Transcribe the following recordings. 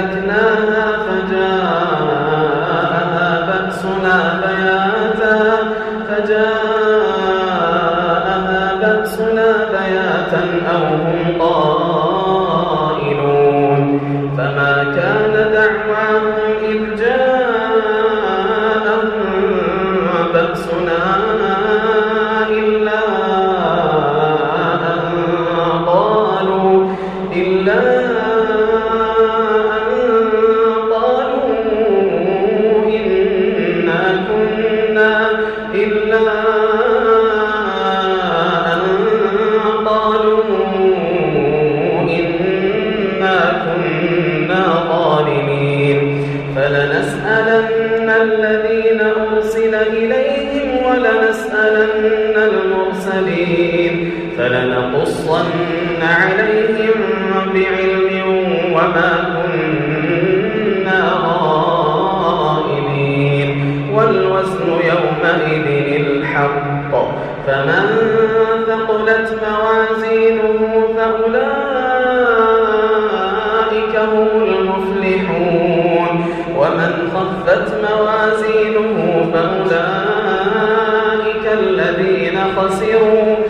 أهلكناها فجاءها بأسنا. فلنقصن عليهم بعلم وما كنا غائبين. والوزن يومئذ الحق. فمن ثقلت موازينه فأولئك هم المفلحون. ومن خفت موازينه فأولئك الذين خسروا.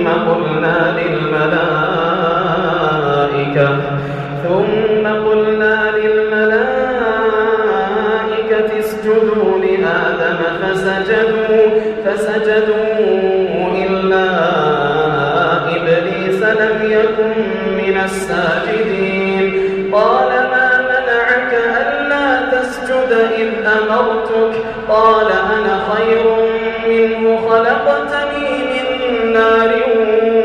قلنا للملائكة ثم قلنا للملائكة اسجدوا لآدم فسجدوا فسجدوا إلا إبليس لم يكن من الساجدين. قال ما منعك ألا تسجد إذ أمرتك؟ قال أنا خير منه نار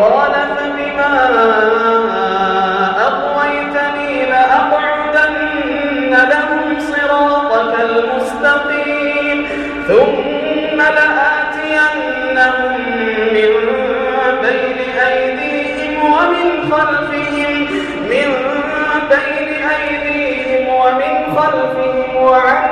قال فبما أغويتني لأقعدن لهم صراطك المستقيم ثم لآتينهم من بين أيديهم ومن خلفهم من بين أيديهم ومن خلفهم وعن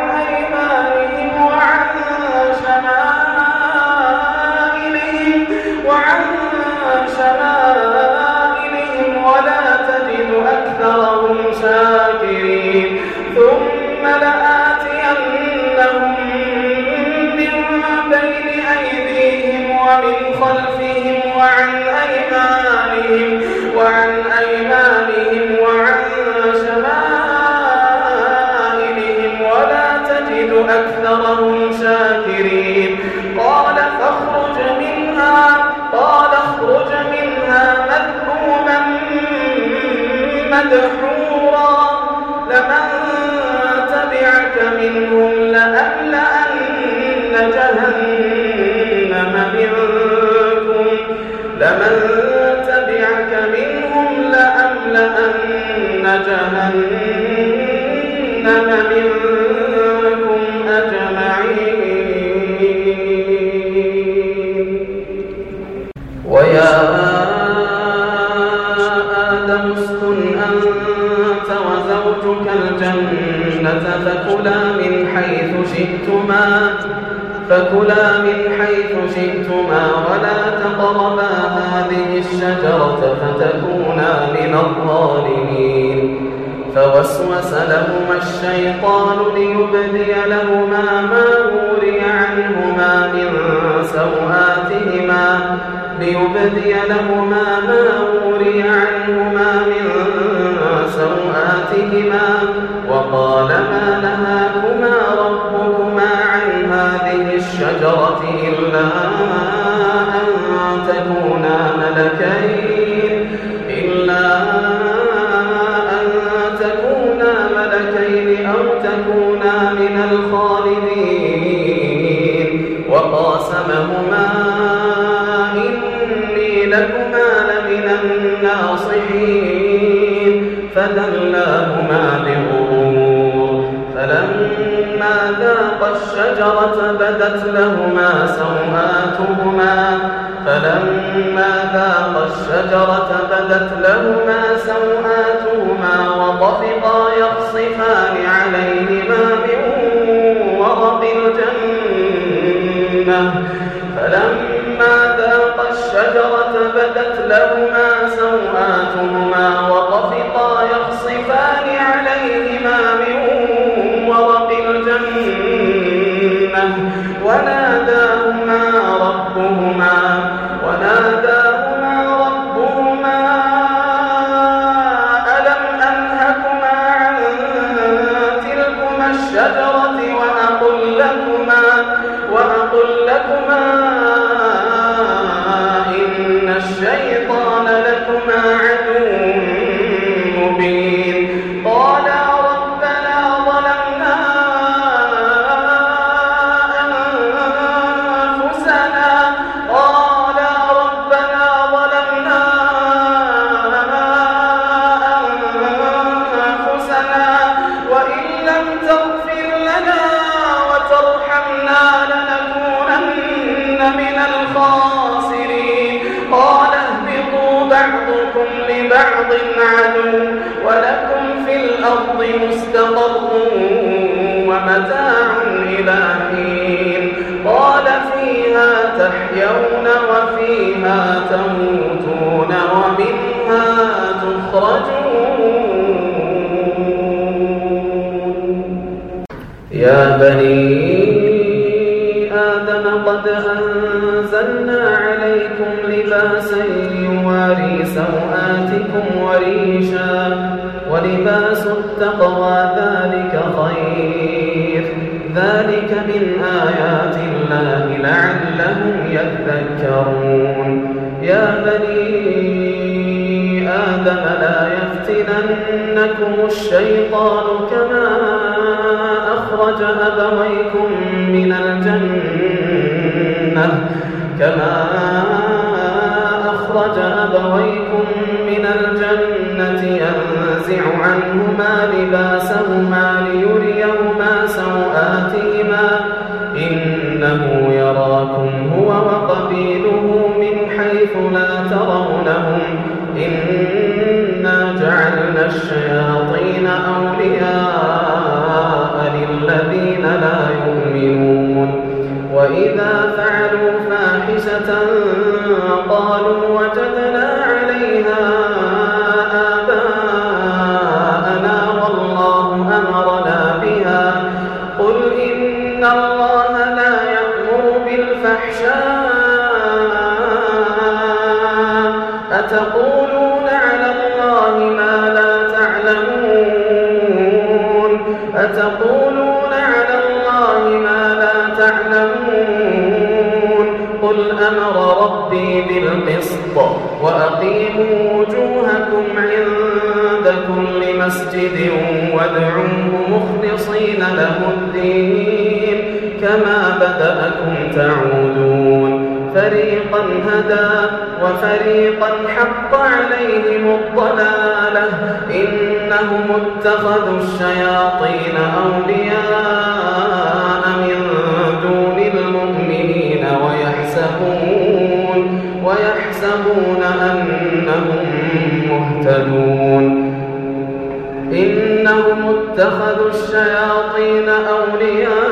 لكم الشيطان كما أخرج أبويكم من الجنة كما أخرج أبويكم من الجنة ينزع عنهما لباسهما الله ما لا تعلمون. أتقولون على الله ما لا تعلمون. قل أمر ربي بالقسط وأقيموا وجوهكم عند كل مسجد وادعوه مخلصين له الدين. كما بدأكم تعودون. فريقا هدى وفريقا حق عليهم الضلالة إنهم اتخذوا الشياطين أولياء من دون المؤمنين ويحسبون ويحسبون أنهم مهتدون إنهم اتخذوا الشياطين أولياء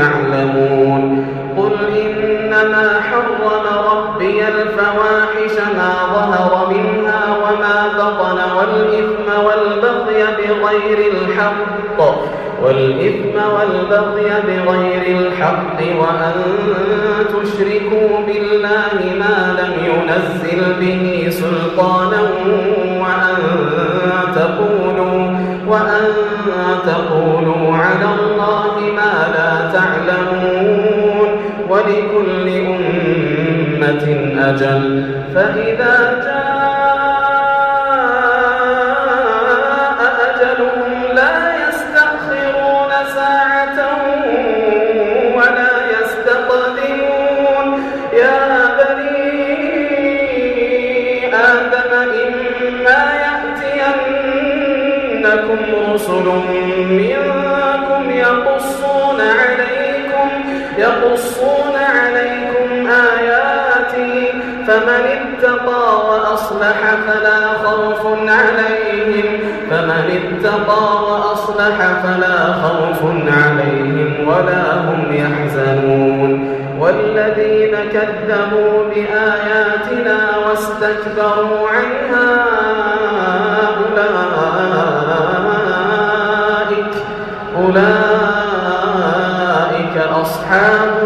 يعلمون. قل إنما حرم ربي الفواحش ما ظهر منها وما بطن والإثم والبغي بغير الحق والإثم والبغي بغير الحق وأن تشركوا بالله ما لم ينزل به سلطانا وأن تقولوا وأن تقولوا على الله ولكل أمة أجل. فإذا جاء أجلهم لا يستأخرون ساعة ولا يستقدمون. يا بني آدم إما يأتينكم رسل منكم يقصون عليكم يقصون فمن اتقى وأصلح فلا خوف عليهم. فمن اتقى وأصلح فلا خوف عليهم ولا هم يحزنون. والذين كذبوا بآياتنا واستكبروا عنها أولئك أولئك أصحاب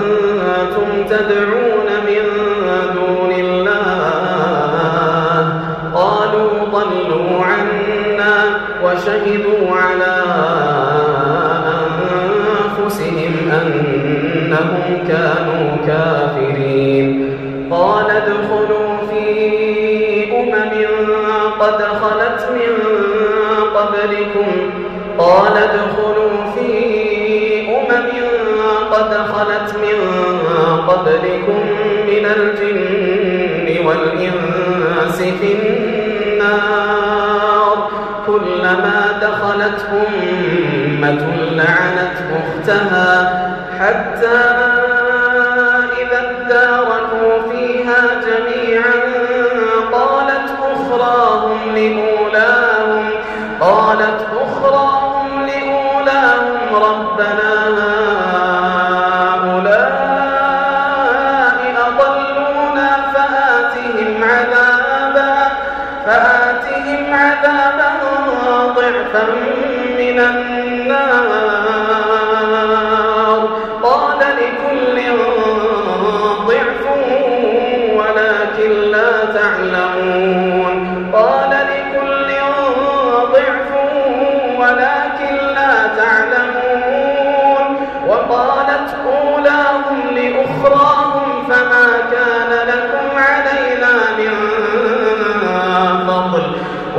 تدعون من دون الله؟ قالوا ضلوا عنا وشهدوا على أنفسهم أنهم كانوا قبلكم من الجن والإنس في النار. كلما دخلت أمة لعنت أختها حتى إذا اداركوا فيها جميعا قالت أخراهم لأولاهم قالت أخراهم لأولاهم ربنا عذابا ضعفا من النار.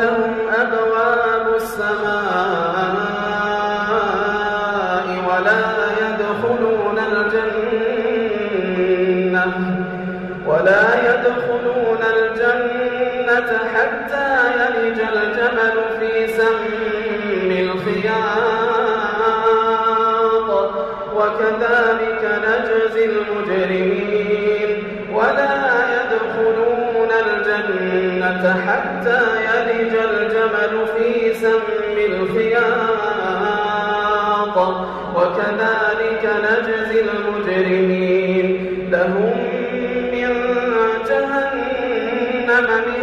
لهم أبواب السماء ولا يدخلون الجنة ولا يدخلون الجنة حتى الجنة حتى يلج الجمل في سم الخياط. وكذلك نجزي المجرمين. لهم من جهنم مهاد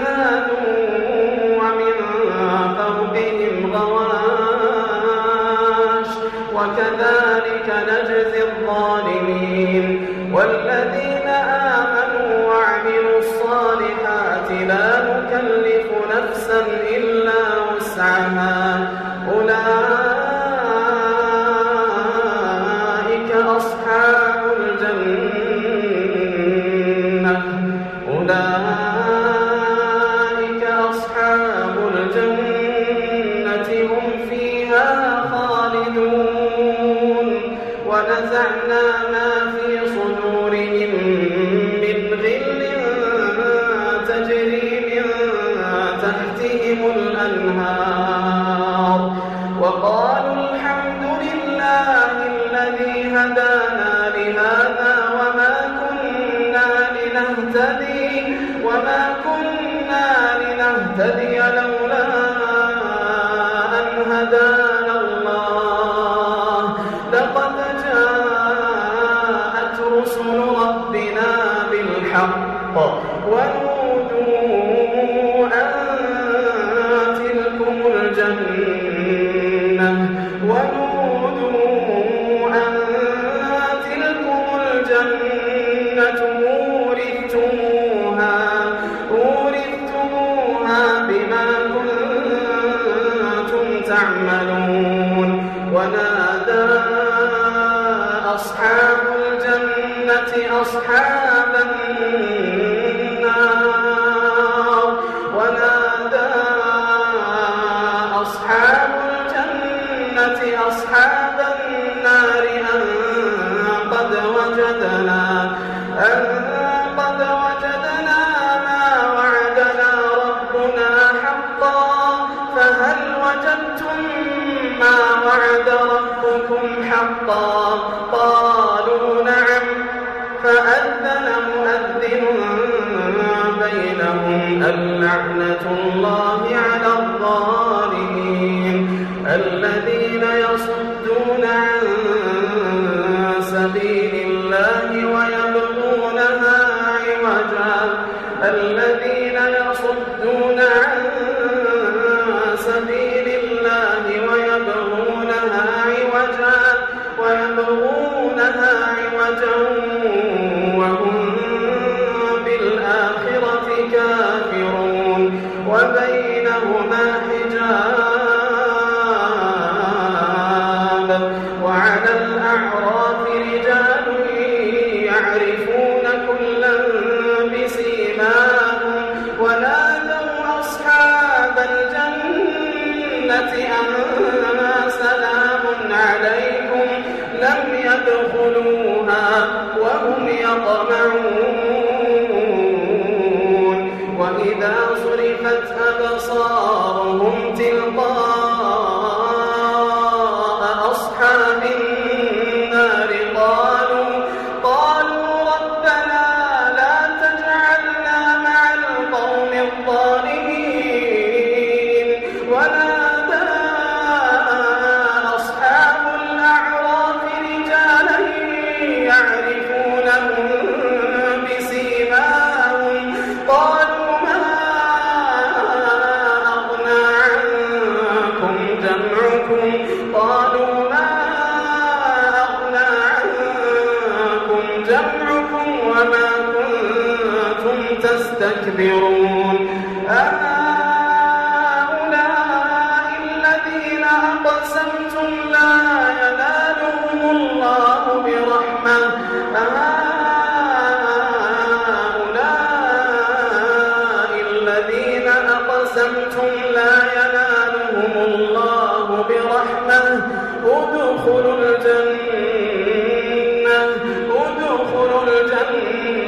لنهتدي وما كنا لنهتدي لولا أصحاب النار ونادى أصحاب الجنة أصحاب النار أن قد وجدنا أن قد وجدنا ما وعدنا ربنا حقا فهل وجدتم ما وعد ربكم حقا؟ قالوا بينهم اللعنة الله على الظالمين الذين يصدون عن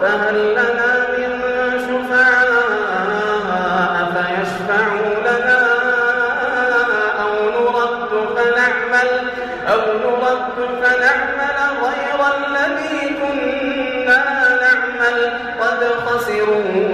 فهل لنا من شفعاء فيشفعوا لنا أو نرد فنعمل أو نرد فنعمل غير الذي كنا نعمل؟ قد خسروا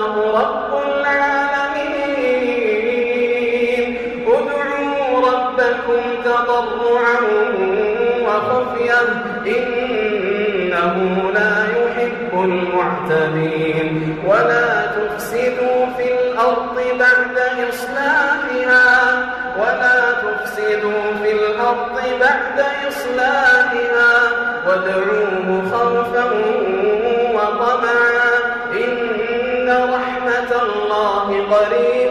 ربكم تضرعا وخفيا إنه لا يحب المعتدين. ولا تفسدوا في الأرض بعد إصلاحها. ولا تفسدوا في الأرض بعد إصلاحها. وادعوه خوفا وطمعا. إن رحمة الله قريب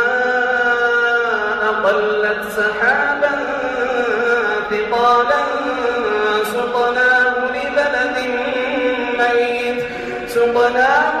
أقلت سحابا ثقالا سقناه لبلد ميت. سقناه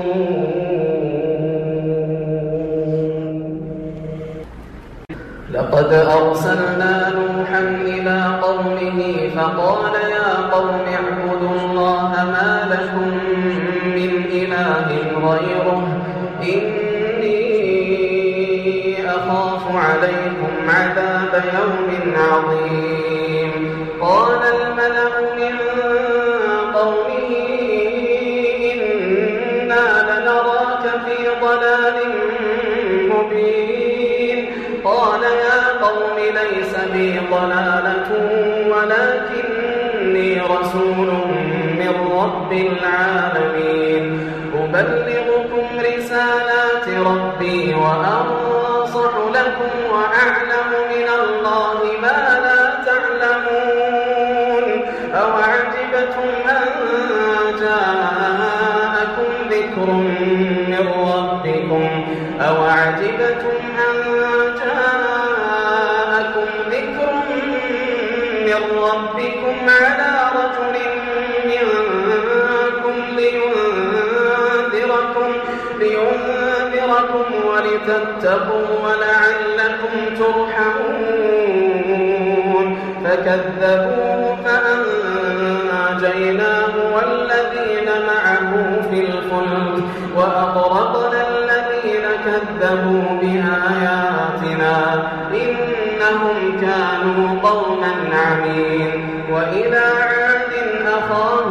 لقد أرسلنا نوحا إلى قومه فقال يا قوم اعبدوا الله ما لكم من إله غيره. إني أخاف عليكم عذاب يوم عظيم. ضلالة ولكني رسول من رب العالمين. أبلغكم رسالات ربي وأنصح لكم وأعلم من الله ما لا تعلمون. أوعجبتم أن جاءكم ذكر من ربكم؟ أوعجبتم ولتتقوا ولعلكم ترحمون فكذبوه فأنجيناه والذين معه في الفلك وأغرقنا الذين كذبوا بآياتنا إنهم كانوا قوما عمين وإلى عاد أخاهم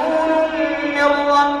من رب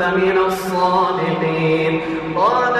كنت من الصادقين. قال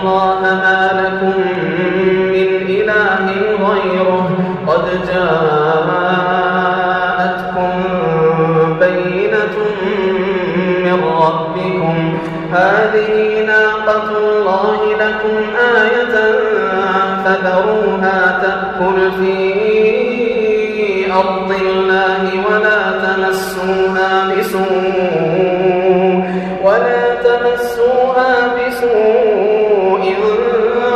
الله ما لكم من إله غيره. قد جاءتكم بينة من ربكم. هذه ناقة الله لكم آية فذروها تأكل في أرض الله ولا تمسوها بسوء ولا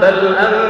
بل أنتم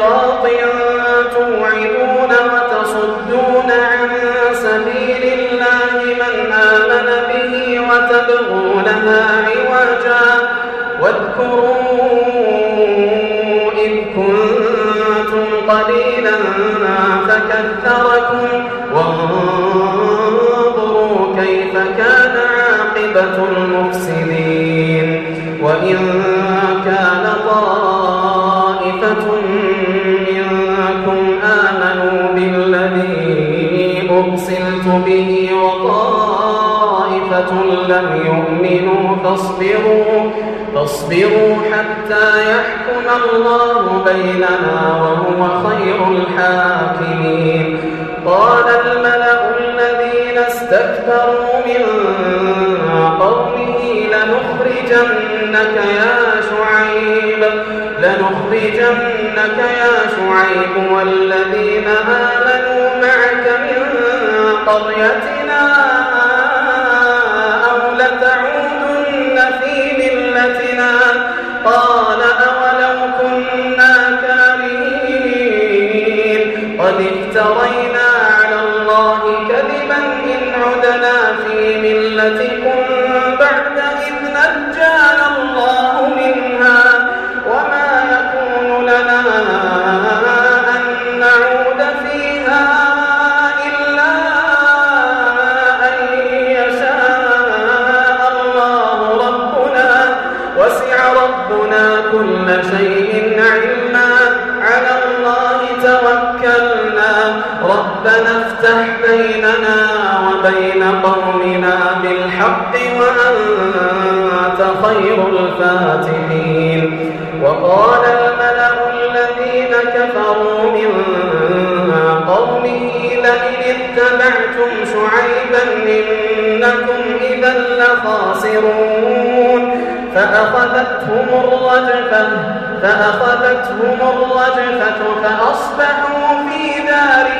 صراط توعدون وتصدون عن سبيل الله من آمن به وتبغونها عوجا واذكروا إذ كنتم قليلا فكثركم به وطائفة لم يؤمنوا فاصبروا فاصبروا حتى يحكم الله بيننا وهو خير الحاكمين. قال الملأ الذين استكبروا من قومه لنخرجنك يا شعيب لنخرجنك يا شعيب والذين آمنوا معك من قريتنا أو لتعودن في ملتنا؟ قال أولو كنا كارهين. قد افترينا على الله كذبا إن عدنا في ملتكم. وبين قومنا بالحق وأنت خير الفاتحين. وقال الملأ الذين كفروا من قومه لئن اتبعتم شعيبا إنكم إذا لخاسرون. فأخذتهم الرجفة فأخذتهم الرجفة فأصبحوا في دارهم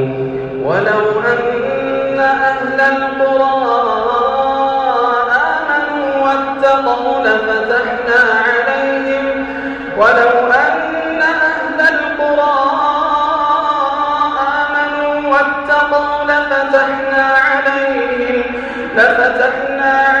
ولو أن أهل القرى آمنوا واتقوا لفتحنا عليهم. ولو أن أهل القرى آمنوا واتقوا لفتحنا عليهم. لفتحنا عليهم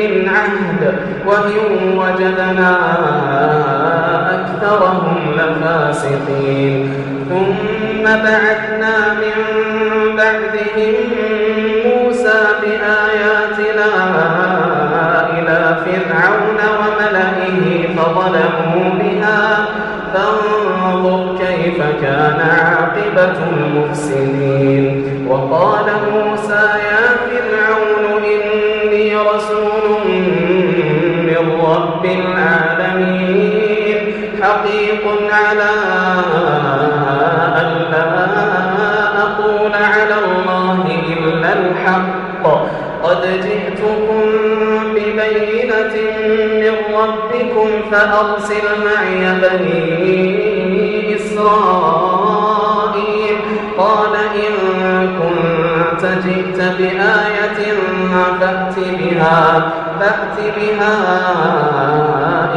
من عهد وإن وجدنا أكثرهم لفاسقين. ثم بعثنا من بعدهم موسى بآياتنا إلى فرعون وملئه فظلموا بها. فانظر كيف كان عاقبة المفسدين. وقال موسى يا رب العالمين. حقيق على ألا أقول على الله إلا الحق. قد جئتكم ببينة من ربكم فأرسل معي بني إسرائيل. قال إن كنت جئت بآية فأت بها فأت بها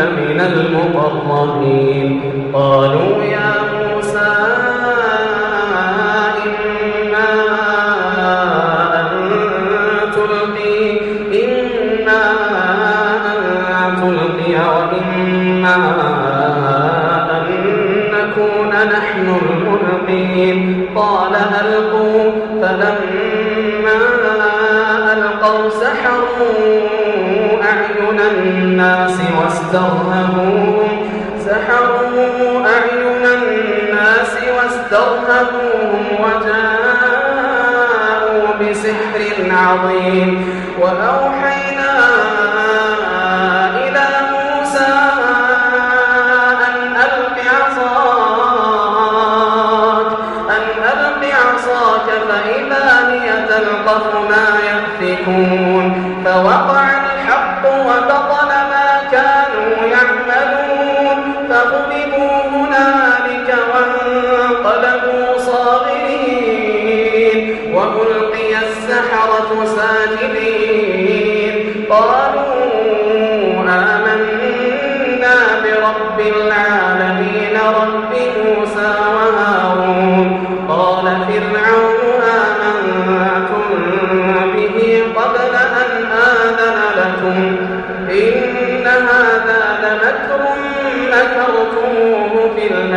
لمن المقربين قالوا يا الناس واسترهبوهم. سحروا أعين الناس واسترهبوهم وجاءوا بسحر عظيم. وأوحينا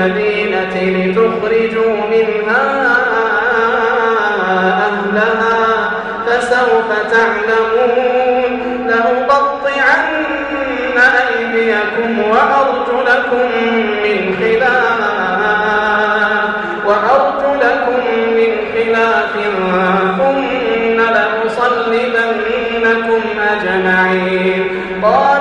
المدينة لتخرجوا منها أهلها فسوف تعلمون. لأقطعن أيديكم وأرجلكم من خلاف وأرجلكم من خلاف ثم لأصلبنكم أجمعين. قالوا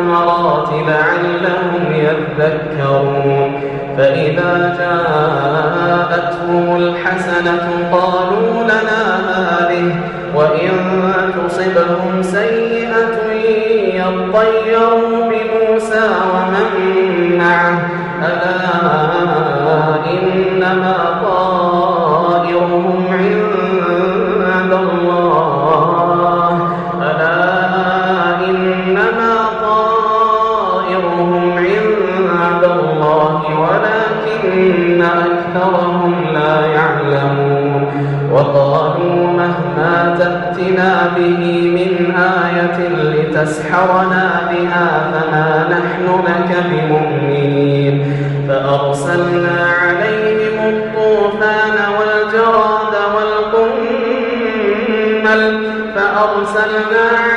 من الثمرات لعلهم يذكرون. فإذا جاءتهم الحسنة قالوا لنا هذه وإن تصبهم سيئة يطيروا بموسى ومن معه. ألا إنما به من آية لتسحرنا بها فما نحن لك بمؤمنين. فأرسلنا عليهم الطوفان والجراد والقمل فأرسلنا عليهم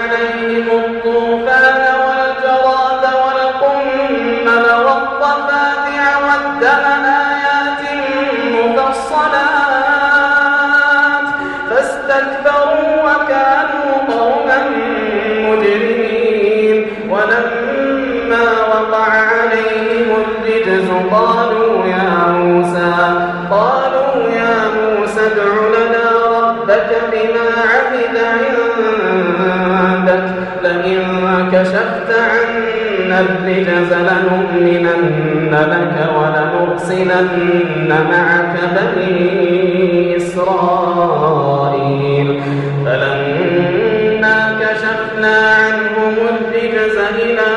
قالوا يا موسى قالوا يا موسى ادع لنا ربك بما عهد عندك. لئن كشفت عنا الرجز لنؤمنن لك ولنرسلن معك بني إسرائيل. فلما كشفنا عنهم الرجز إلى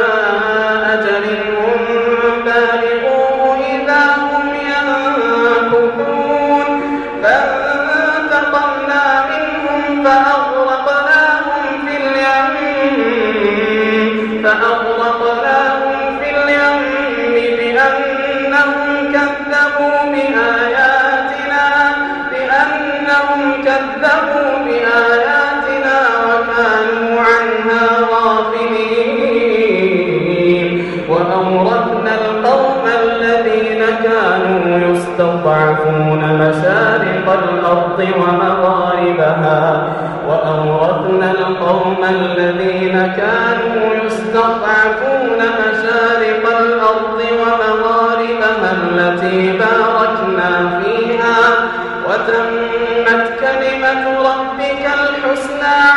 المستضعفون مشارق الأرض ومغاربها وأورثنا القوم الذين كانوا يستضعفون مشارق الأرض ومغاربها التي باركنا فيها وتمت كلمة ربك الحسنى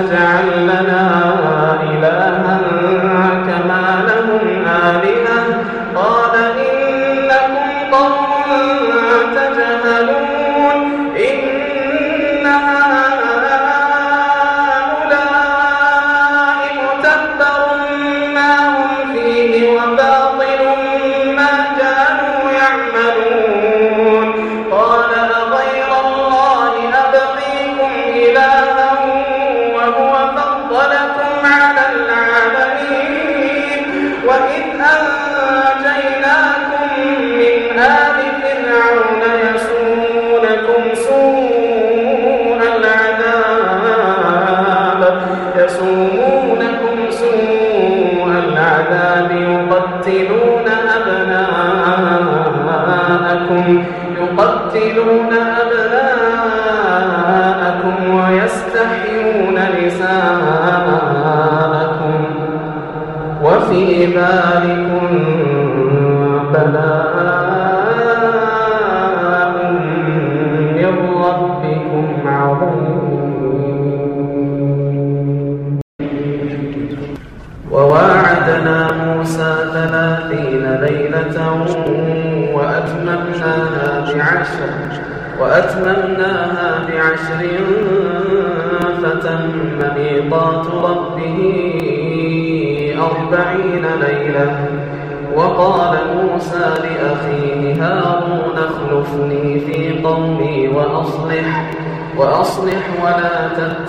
اجعل لنا إلها كما لهم آلهة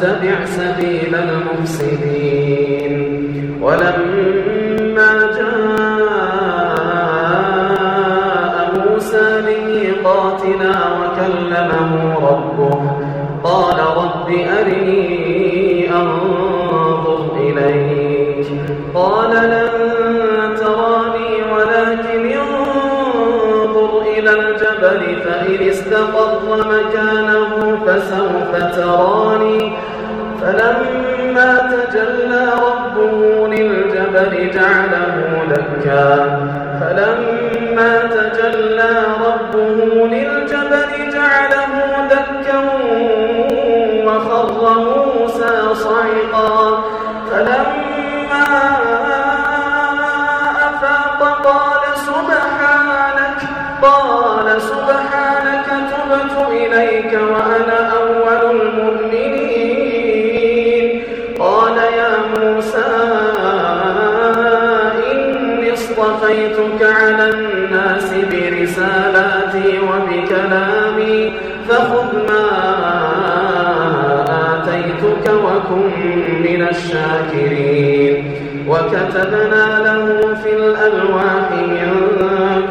واتبع سبيل المفسدين. وكن من الشاكرين. وكتبنا له في الألواح من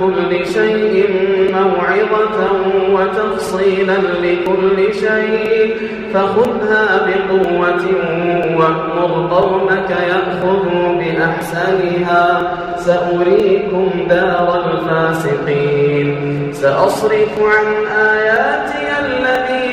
كل شيء موعظة وتفصيلا لكل شيء. فخذها بقوة وأمر قومك يأخذوا بأحسنها. سأريكم دار الفاسقين. سأصرف عن آياتي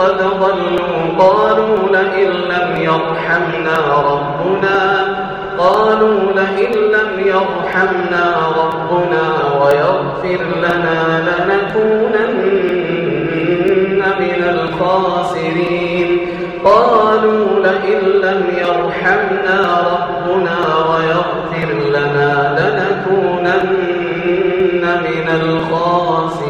قد ضلوا قالوا لئن لم يرحمنا ربنا قالوا لئن لم يرحمنا ربنا ويغفر لنا لنكونن من الخاسرين. قالوا لئن لم يرحمنا ربنا ويغفر لنا لنكونن من الخاسرين.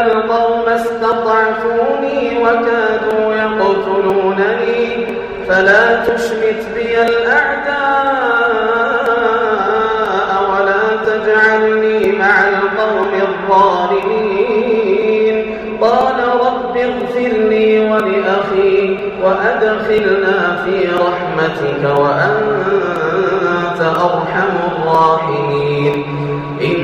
القوم استضعفوني وكادوا يقتلونني فلا تشمت بي الأعداء ولا تجعلني مع القوم الظالمين قال رب اغفر لي ولأخي وأدخلنا في رحمتك وأنت أرحم الراحمين إن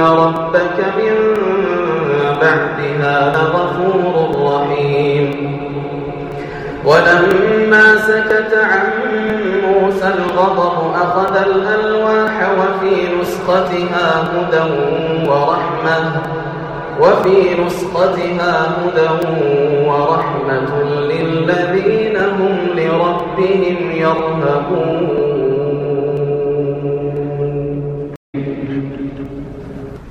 إن ربك من بعدها لغفور رحيم. ولما سكت عن موسى الغضب أخذ الألواح وفي نسختها هدى ورحمة وفي نسختها هدى ورحمة للذين هم لربهم يرهبون.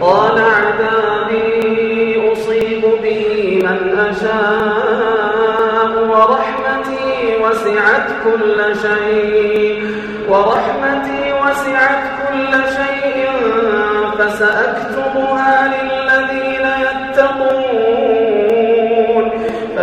قال عذابي أصيب به من أشاء ورحمتي وسعت كل شيء. ورحمتي وسعت كل شيء فسأكتبها للذين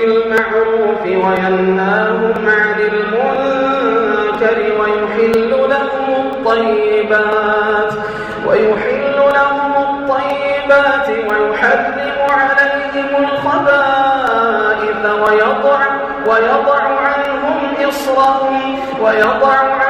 بالمعروف وينهاهم عن المنكر ويحل لهم الطيبات ويحل لهم الطيبات ويحرم عليهم الخبائث ويضع ويضع عنهم إصرهم ويضع عنهم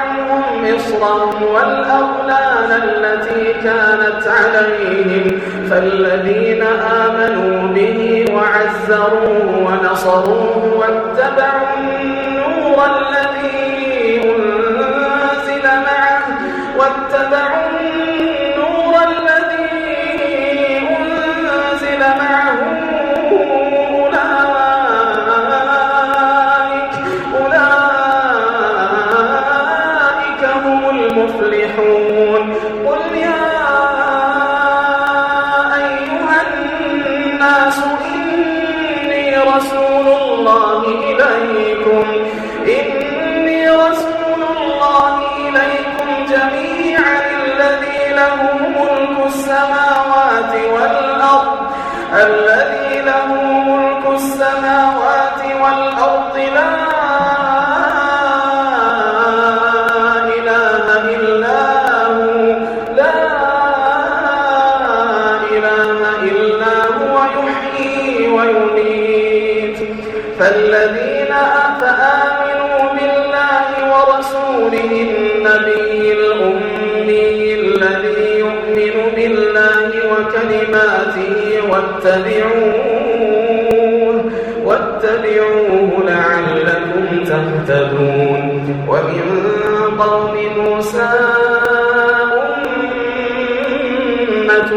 إصرهم والأغلال التي كانت عليهم فالذين آمنوا به وعزروه ونصروه واتبعوا النور الذي أنزل معه واتبعوا واتبعوه واتبعوه لعلكم تهتدون. ومن قوم موسى أمة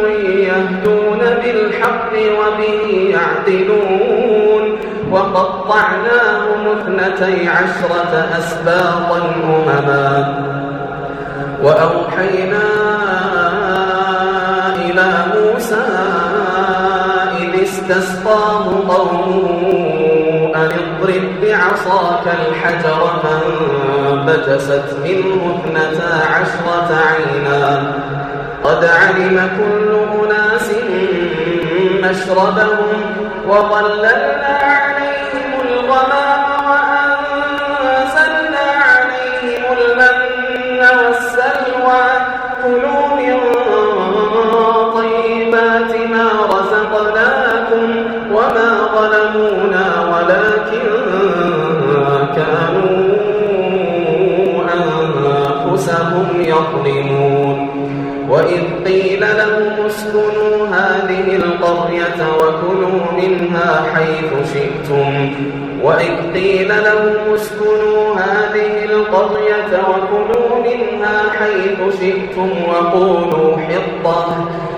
يهدون بالحق وبه يعدلون. وقطعناهم اثنتي عشرة أسباطا أمما. وأوحينا إلى موسى استسقاه قومه أن اضرب بعصاك الحجر فانبجست منه اثنتا عشرة عينا. قد علم كل أناس مشربهم وظللنا عليهم الغمام ولكن كانوا أنفسهم يظلمون. وإذ قيل لهم اسكنوا هذه القرية وكلوا منها حيث شئتم. وإذ قيل لهم اسكنوا هذه القرية وكلوا منها حيث شئتم وقولوا حطة.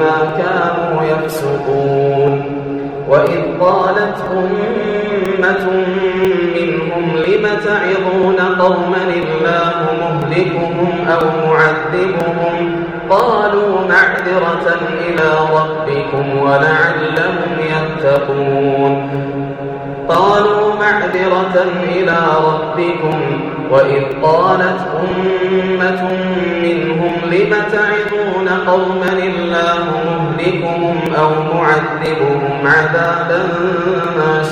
بما كانوا يفسقون. وإذ قالت أمة منهم لم تعظون قوما الله مهلكهم أو معذبهم؟ قالوا معذرة إلى ربكم ولعلهم يتقون. قالوا معذرة إلى ربكم وإذ قالت أمة منهم لم تعظون قوما الله مهلكهم أو معذبهم عذابا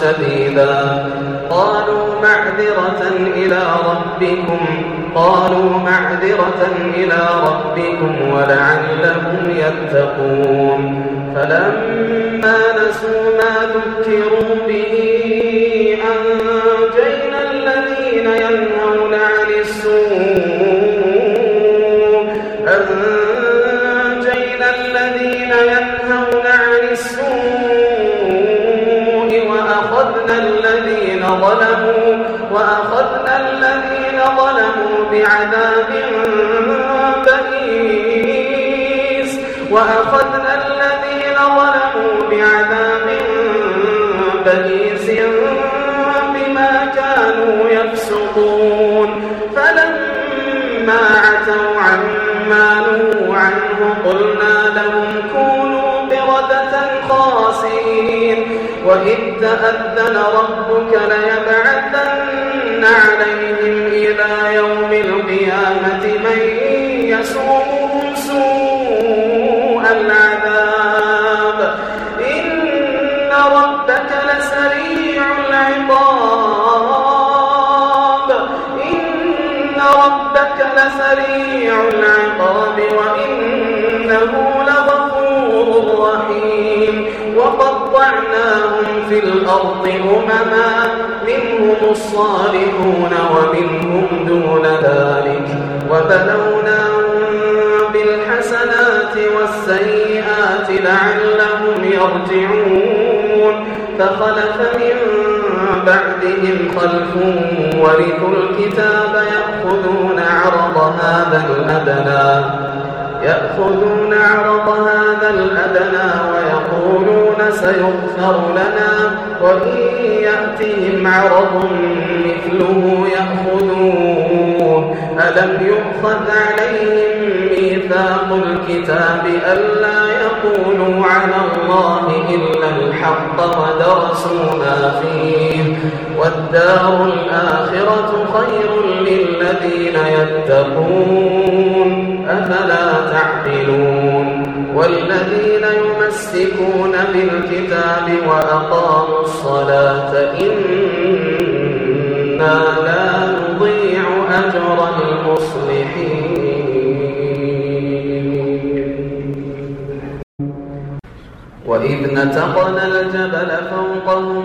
شديدا قالوا معذرة إلى ربكم قالوا معذرة إلى ربكم ولعلهم يتقون فلما نسوا ما ذكروا به أنجينا الذين ينهون ظلموا وأخذنا الذين ظلموا بعذاب بئيس. وأخذنا الذين ظلموا بعذاب بئيس بما كانوا يفسقون. فلما عتوا عما نهوا عنه قلنا لهم كونوا قردة خاسئين وإذ تأذن ربك ليبعثن عليهم إلى يوم القيامة من يسومهم سوء العذاب. إن ربك لسريع العقاب. إن ربك لسريع العقاب. وإنه وقطعناهم في الأرض أمما منهم الصالحون ومنهم دون ذلك وبلوناهم بالحسنات والسيئات لعلهم يرجعون فخلف من بعدهم خلف ورثوا الكتاب يأخذون عرض هذا الأدنى يأخذون عرض هذا الأدنى ويقولون سيغفر لنا وإن يأتهم عرض مثله يأخذوه ألم يؤخذ عليهم ميثاق الكتاب ألا يقولوا على الله إلا الحق ودرسوا ما فيه؟ والدار الآخرة خير للذين يتقون. أفلا تعقلون؟ والذين يمسكون بالكتاب وأقاموا الصلاة إنا لا نضيع أجر المصلحين. وإذ نتقنا الجبل فوقهم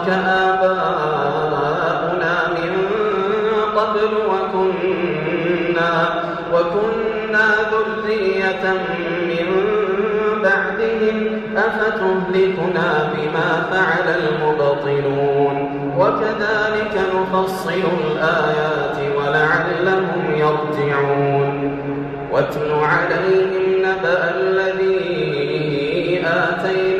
أشرك آباؤنا من قبل وكنا وكنا ذرية من بعدهم أفتهلكنا بما فعل المبطلون وكذلك نفصل الآيات ولعلهم يرجعون واتل عليهم نبأ الذي آتيناه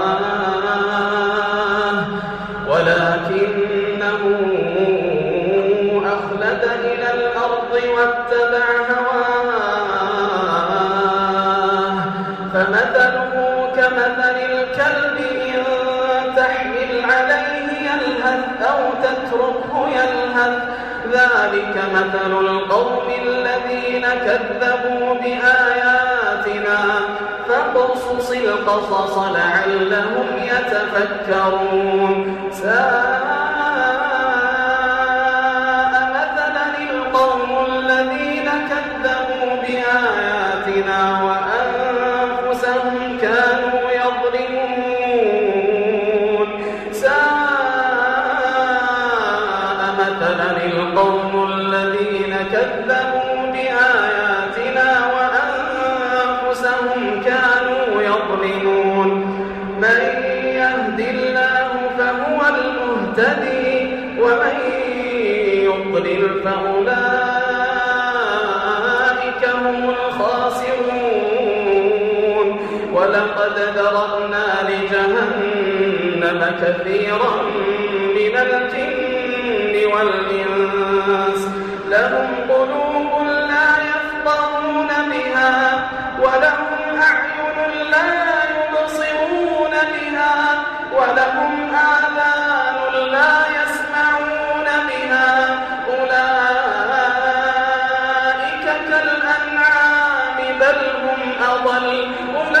تتركه يلهث. ذلك مثل القوم الذين كذبوا بآياتنا. فاقصص القصص لعلهم يتفكرون. ساء مثلا القوم الذين كثيرا من الجن والإنس. لهم قلوب لا يفقهون بها ولهم أعين لا يبصرون بها ولهم آذان لا يسمعون بها. أولئك كالأنعام بل هم أضل. أولئك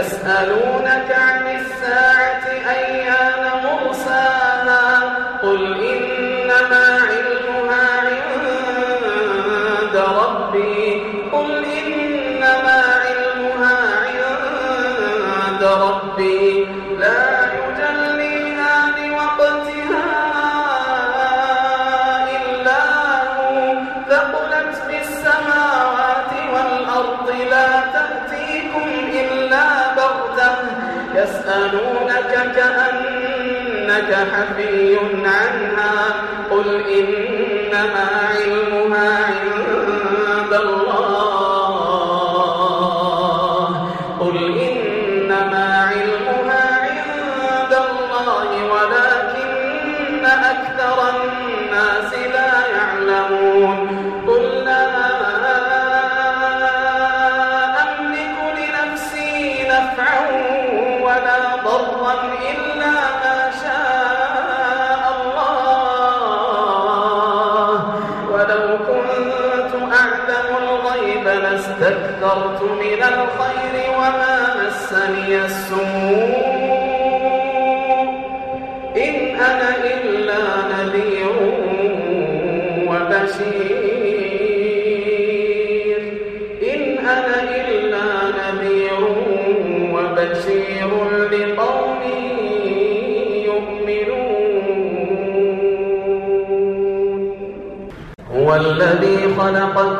يسألونك عن يسألونك كأنك حفي عنها قل إنما علمها استكثرت من الخير وما مسني السوء. إن أنا إلا نذير وبشير. إن أنا إلا نذير وبشير لقوم يؤمنون. هو الذي خلقكم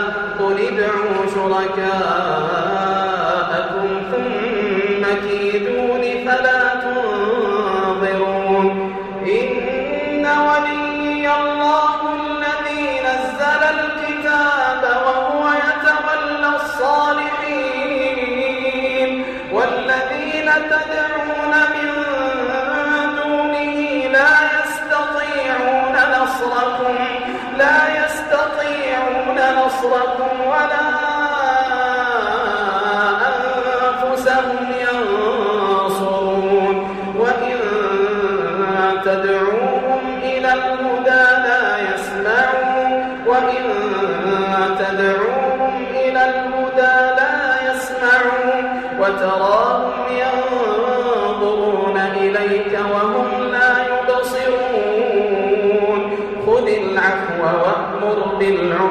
ادعوا شركاءكم ثم كيدون فلا تنظرون. إن ولي الله الذي نزل الكتاب وهو يتولى الصالحين. والذين تدعون من دونه لا يستطيعون نصركم. لا يستطيعون نصركم. ولا أنفسهم ينصرون. وإن تدعوهم إلى الهدى لا يسمعون. وإن تدعوهم إلى الهدى لا يسمعون. وتراهم ينظرون إليك وهم لا يبصرون. خذ العفو وأمر بالعرف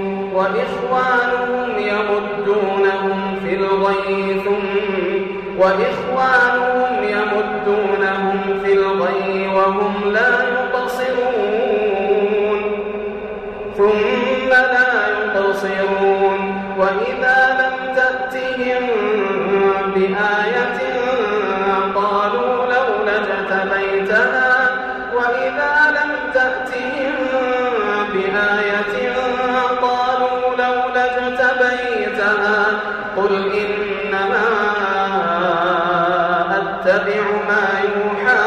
وإخوانهم يمدونهم في الغي ثم وإخوانهم يمدونهم في الغي وهم لا يبصرون. ثم لا يبصرون. وإذا لم تأتهم بآية قل إنما أتبع ما يوحى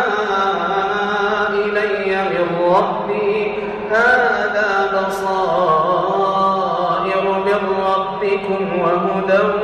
إلي من ربي. هذا بصائر من ربكم وهدى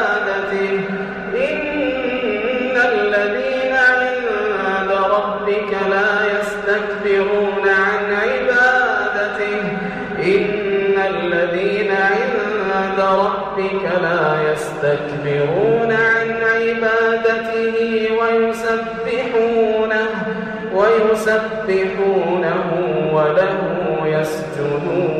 لا يستكبرون عن عبادته ويسبحونه ويسبحونه وله يسجدون.